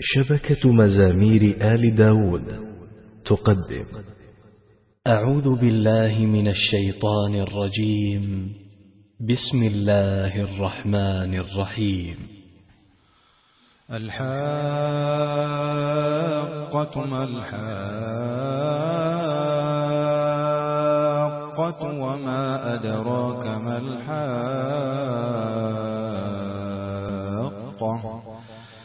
شبكة مزامير آل داود. تقدم. أعوذ بالله من الشيطان الرجيم. بسم الله الرحمن الرحيم. الحاقة ما الحاقة وما أدراك ما الحاقة.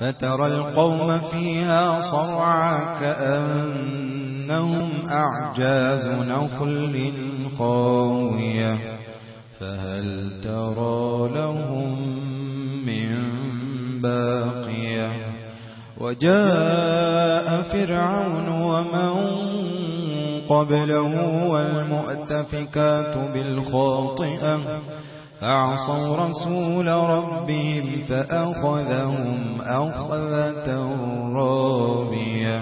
فترى القوم فيها صرعا كأنهم أعجاز نخل قاوية فهل ترى لهم من باقية وجاء فرعون ومن قبله والمؤتفكات بالخاطئة فعصوا رسول ربهم فأخذهم أخذة رابية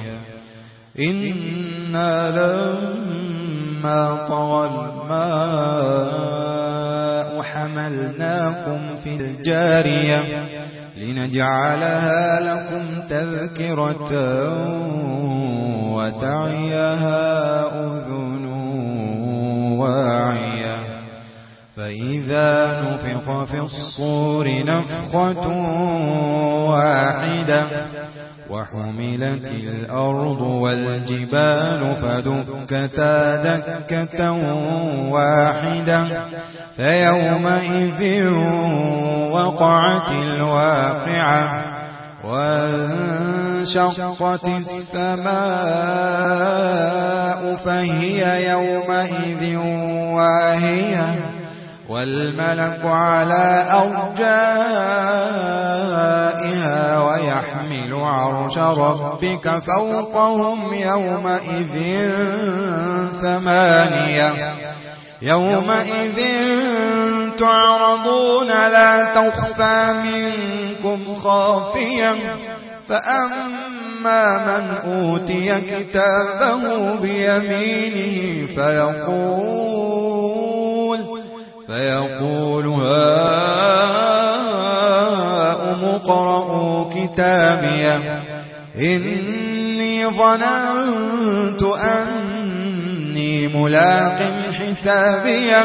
إنا لما طوى الماء حملناكم في الجارية لنجعلها لكم تذكرة وتعيها فإذا نفق في الصور نفقة واحدة وحملت الأرض والجبال فدكتا دكة واحدة فيومئذ وقعت الواقعة وانشقت السماء فهي يومئذ واهية والملك على أرجائها ويحمل عرش ربك فوقهم يومئذ ثمانية. يومئذ تعرضون لا تخفى منكم خافيا فأما من أوتي كتابه بيمينه فيقول فيقول هاؤم قرأوا كتابيه إني ظننت أني ملاق حسابيه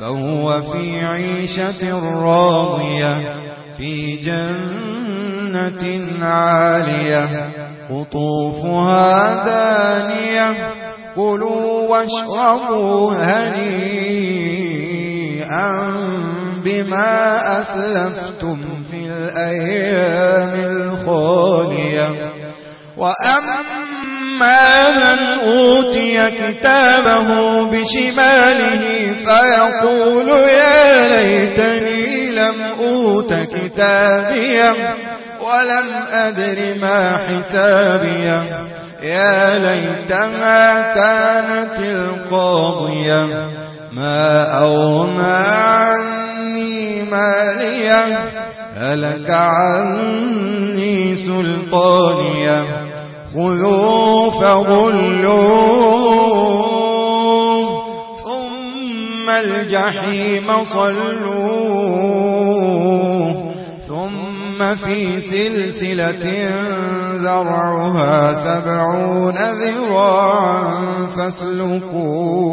فهو في عيشة راضية في جنة عالية قطوفها دانية قلوا واشربوا هنيئا بما أسلفتم في الأيام الخالية وأما من أوتي كتابه بشماله فيقول يا ليتني لم أوت كتابيا ولم أدر ما حسابيا. يا ليتها كانت القاضية. ما أغنى عنه مالية ألك عني سلطانية خذوا فغلوا ثم الجحيم صلوا ثم في سلسلة ذرعها سبعون ذراعا فاسلكوه.